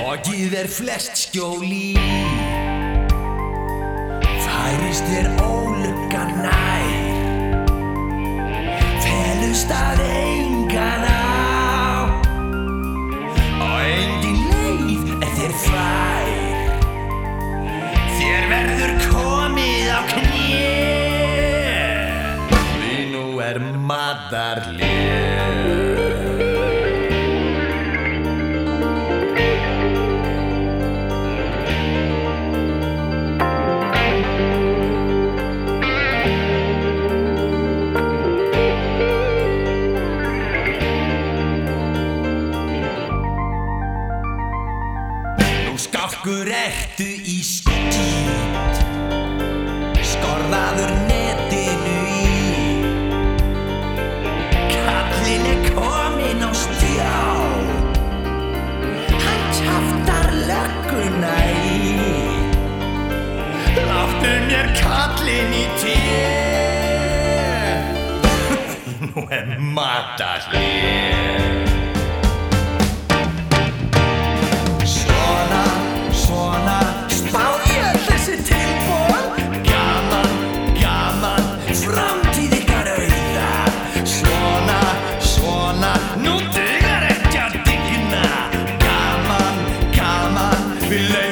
Fokið er flest skjóli Færist þér ólugga nær. Felust að engan á. Og engin leið er þér fær. Þér verður komið á kné. Því nú er matarlið Nú skálkur ertu í skýt. Skorðaður netinu í. Kallin er komin á stjá. Hann tjaftar lögguna í. Láttu mér kallin í tér Nú er matarlið be late.